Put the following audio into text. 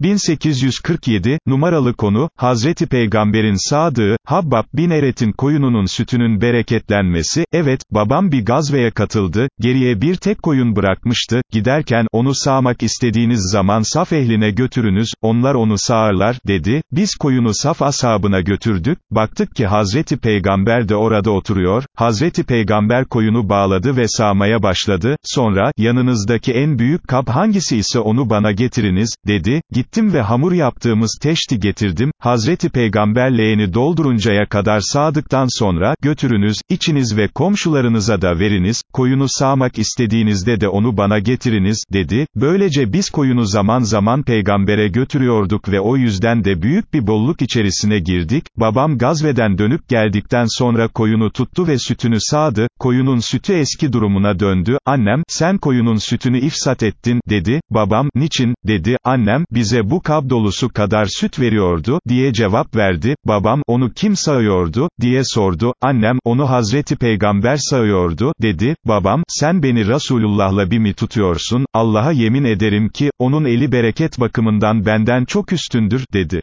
1847, numaralı konu, Hazreti Peygamber'in sadığı, Habbab bin Eret'in koyununun sütünün bereketlenmesi, evet, babam bir gazveye katıldı, geriye bir tek koyun bırakmıştı, giderken, onu sağmak istediğiniz zaman saf ehline götürünüz, onlar onu sağarlar, dedi, biz koyunu saf ashabına götürdük, baktık ki Hazreti Peygamber de orada oturuyor, Hazreti Peygamber koyunu bağladı ve sağmaya başladı, sonra, yanınızdaki en büyük kap hangisi ise onu bana getiriniz, dedi, gittim ve hamur yaptığımız teşti getirdim, Hazreti Peygamber leğeni dolduruncaya kadar sağdıktan sonra, götürünüz, içiniz ve komşularınıza da veriniz, koyunu sağmak istediğinizde de onu bana getiriniz, dedi, böylece biz koyunu zaman zaman peygambere götürüyorduk ve o yüzden de büyük bir bolluk içerisine girdik, babam gazveden dönüp geldikten sonra koyunu tuttu ve sütünü sağdı, koyunun sütü eski durumuna döndü, annem, sen koyunun sütünü ifsat ettin, dedi, babam, niçin, dedi, annem, bize bu kab dolusu kadar süt veriyordu, diye cevap verdi, babam, onu kim sağıyordu, diye sordu, annem, onu Hazreti Peygamber sağıyordu, dedi, babam, sen beni Resulullah'la bir mi tutuyorsun, Allah'a yemin ederim ki, onun eli bereket bakımından benden çok üstündür, dedi.